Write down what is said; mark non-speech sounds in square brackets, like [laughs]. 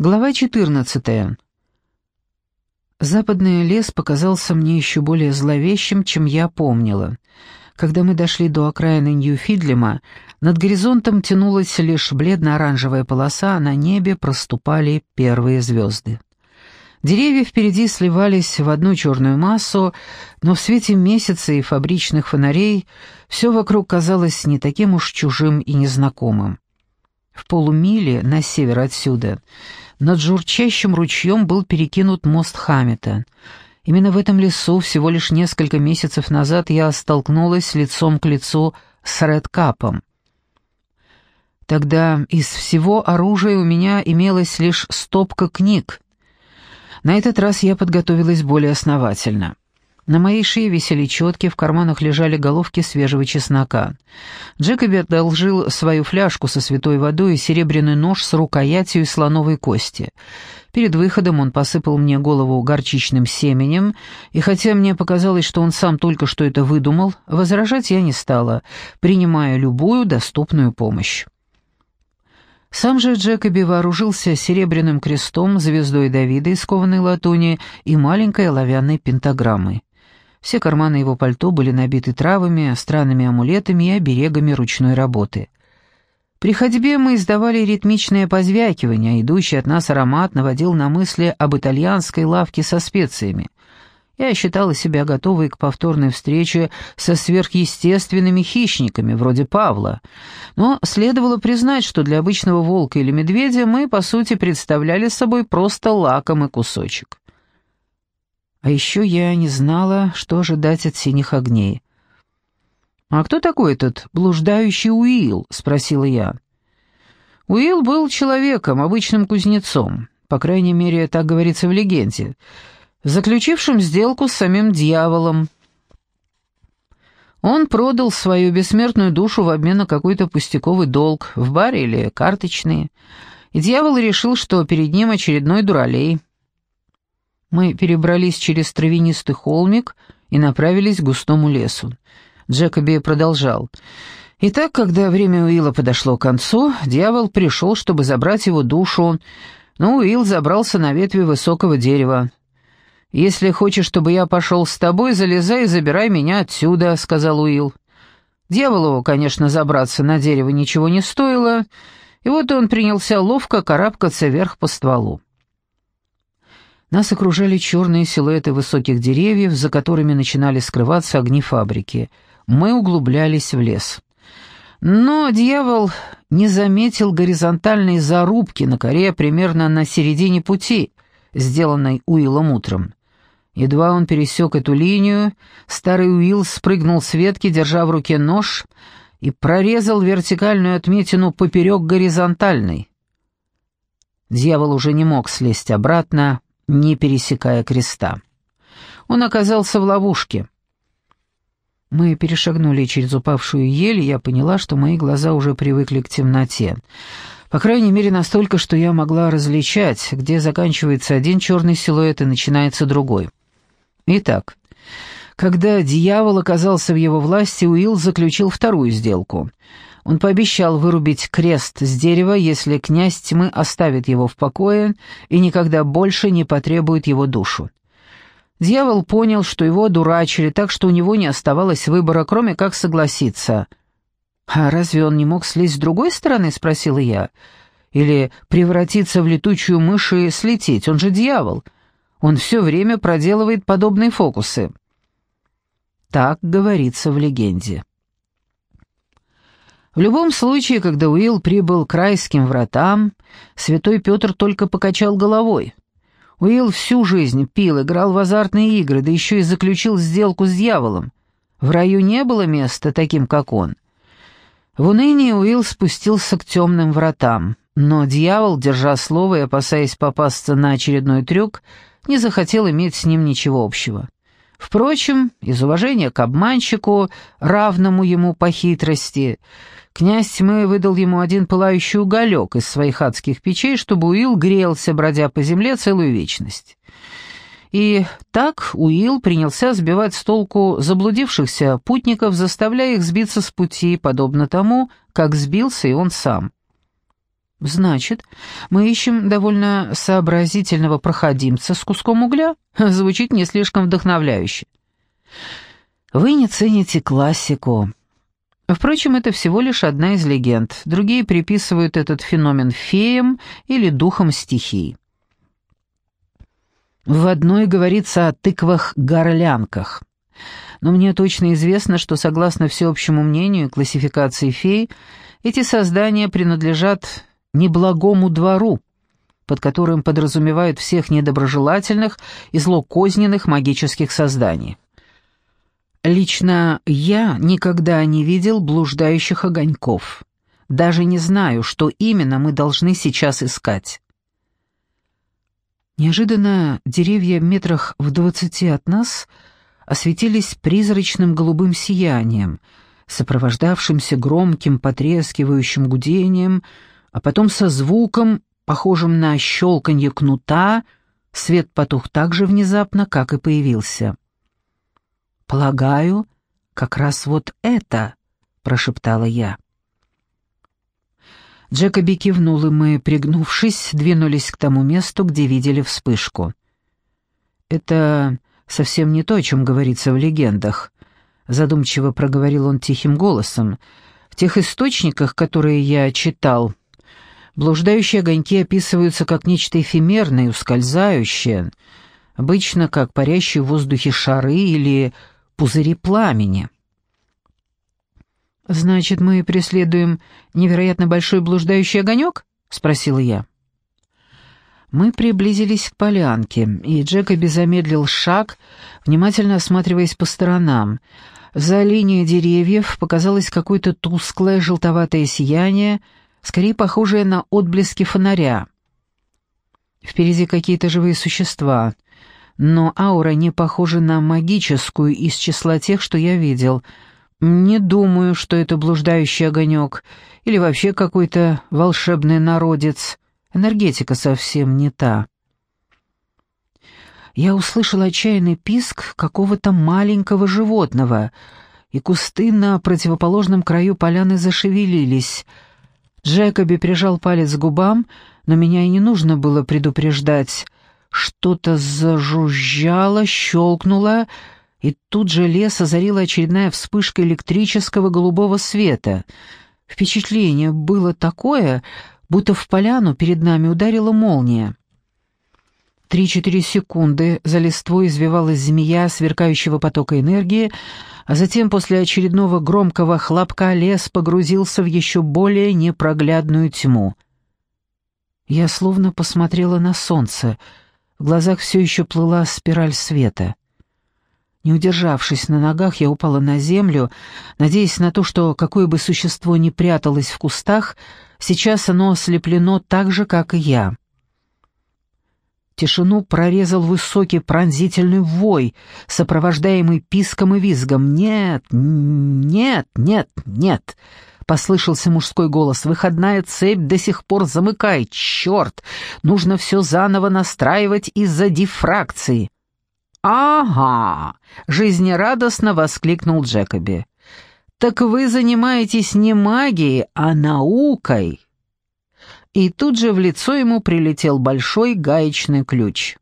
Глава 14. Западный лес показался мне еще более зловещим, чем я помнила. Когда мы дошли до окраины Нью-Фидлема, над горизонтом тянулась лишь бледно-оранжевая полоса, а на небе проступали первые звезды. Деревья впереди сливались в одну черную массу, но в свете месяца и фабричных фонарей все вокруг казалось не таким уж чужим и незнакомым. В полумиле на север отсюда над журчащим ручьем был перекинут мост Хаммета. Именно в этом лесу всего лишь несколько месяцев назад я столкнулась лицом к лицу с Редкапом. Тогда из всего оружия у меня имелась лишь стопка книг. На этот раз я подготовилась более основательно. На моей шее висели четки, в карманах лежали головки свежего чеснока. Джекоби одолжил свою фляжку со святой водой и серебряный нож с рукоятью из слоновой кости. Перед выходом он посыпал мне голову горчичным семенем, и хотя мне показалось, что он сам только что это выдумал, возражать я не стала, принимая любую доступную помощь. Сам же Джекоби вооружился серебряным крестом, звездой Давида из кованой латуни и маленькой оловянной пентаграммой. Все карманы его пальто были набиты травами, странными амулетами и оберегами ручной работы. При ходьбе мы издавали ритмичное позвякивание, а идущий от нас аромат наводил на мысли об итальянской лавке со специями. Я считала себя готовой к повторной встрече со сверхъестественными хищниками, вроде Павла. Но следовало признать, что для обычного волка или медведя мы, по сути, представляли собой просто лакомый кусочек. А еще я не знала, что ожидать от синих огней. «А кто такой этот блуждающий Уилл?» — спросила я. Уилл был человеком, обычным кузнецом, по крайней мере, так говорится в легенде, заключившим сделку с самим дьяволом. Он продал свою бессмертную душу в обмен на какой-то пустяковый долг, в баре или карточный, и дьявол решил, что перед ним очередной дуралей — мы перебрались через травянистый холмик и направились к густому лесу. Джекоби продолжал. Итак, когда время Уилла подошло к концу, дьявол пришел, чтобы забрать его душу, но Уилл забрался на ветви высокого дерева. «Если хочешь, чтобы я пошел с тобой, залезай и забирай меня отсюда», — сказал Уилл. Дьяволу, конечно, забраться на дерево ничего не стоило, и вот он принялся ловко карабкаться вверх по стволу. Нас окружали черные силуэты высоких деревьев, за которыми начинали скрываться огни фабрики. Мы углублялись в лес. Но дьявол не заметил горизонтальной зарубки на коре примерно на середине пути, сделанной Уиллом утром. Едва он пересек эту линию, старый Уилл спрыгнул с ветки, держа в руке нож, и прорезал вертикальную отметину поперек горизонтальной. Дьявол уже не мог слезть обратно, не пересекая креста. Он оказался в ловушке. Мы перешагнули через упавшую ель, и я поняла, что мои глаза уже привыкли к темноте. По крайней мере, настолько, что я могла различать, где заканчивается один черный силуэт и начинается другой. Итак, когда дьявол оказался в его власти, Уилл заключил вторую сделку — он пообещал вырубить крест с дерева, если князь тьмы оставит его в покое и никогда больше не потребует его душу. Дьявол понял, что его дурачили, так что у него не оставалось выбора, кроме как согласиться. «А разве он не мог слезть с другой стороны?» — спросила я. «Или превратиться в летучую мышь и слететь? Он же дьявол. Он все время проделывает подобные фокусы». Так говорится в легенде. В любом случае, когда Уилл прибыл к райским вратам, святой Петр только покачал головой. Уилл всю жизнь пил, играл в азартные игры, да еще и заключил сделку с дьяволом. В раю не было места таким, как он. В унынии Уилл спустился к темным вратам, но дьявол, держа слово и опасаясь попасться на очередной трюк, не захотел иметь с ним ничего общего. Впрочем, из уважения к обманщику, равному ему по хитрости, Князь тьмы выдал ему один пылающий уголек из своих адских печей, чтобы Уилл грелся, бродя по земле целую вечность. И так Уилл принялся сбивать с толку заблудившихся путников, заставляя их сбиться с пути, подобно тому, как сбился и он сам. Значит, мы ищем довольно сообразительного проходимца с куском угля? [laughs] Звучит не слишком вдохновляюще. Вы не цените классику. Впрочем, это всего лишь одна из легенд. Другие приписывают этот феномен феям или духам стихий. В одной говорится о тыквах-горлянках. Но мне точно известно, что, согласно всеобщему мнению и классификации фей, эти создания принадлежат неблагому двору, под которым подразумевают всех недоброжелательных и злокозненных магических созданий. Лично я никогда не видел блуждающих огоньков. Даже не знаю, что именно мы должны сейчас искать. Неожиданно деревья метрах в двадцати от нас осветились призрачным голубым сиянием, сопровождавшимся громким потрескивающим гудением, а потом со звуком, похожим на щелканье кнута, свет потух так же внезапно, как и появился. «Полагаю, как раз вот это», — прошептала я. Джекоби кивнул, и мы, пригнувшись, двинулись к тому месту, где видели вспышку. «Это совсем не то, о чем говорится в легендах», — задумчиво проговорил он тихим голосом. «В тех источниках, которые я читал, Блуждающие огоньки описываются как нечто эфемерное ускользающее, обычно как парящие в воздухе шары или пузыри пламени. «Значит, мы преследуем невероятно большой блуждающий огонек?» — спросила я. Мы приблизились к полянке, и Джекоби замедлил шаг, внимательно осматриваясь по сторонам. За линией деревьев показалось какое-то тусклое желтоватое сияние — скорее похожее на отблески фонаря. Впереди какие-то живые существа, но аура не похожа на магическую из числа тех, что я видел. Не думаю, что это блуждающий огонек или вообще какой-то волшебный народец. Энергетика совсем не та. Я услышал отчаянный писк какого-то маленького животного, и кусты на противоположном краю поляны зашевелились — Джекоби прижал палец к губам, но меня и не нужно было предупреждать. Что-то зажужжало, щелкнуло, и тут же лес озарила очередная вспышка электрического голубого света. Впечатление было такое, будто в поляну перед нами ударила молния. Три-четыре секунды за листвой извивалась змея сверкающего потока энергии, а затем после очередного громкого хлопка лес погрузился в еще более непроглядную тьму. Я словно посмотрела на солнце, в глазах все еще плыла спираль света. Не удержавшись на ногах, я упала на землю, надеясь на то, что какое бы существо ни пряталось в кустах, сейчас оно ослеплено так же, как и я. Тишину прорезал высокий пронзительный вой, сопровождаемый писком и визгом. «Нет, нет, нет, нет!» — послышался мужской голос. «Выходная цепь до сих пор замыкает. Черт! Нужно все заново настраивать из-за дифракции». «Ага!» — жизнерадостно воскликнул Джекоби. «Так вы занимаетесь не магией, а наукой!» И тут же в лицо ему прилетел большой гаечный ключ.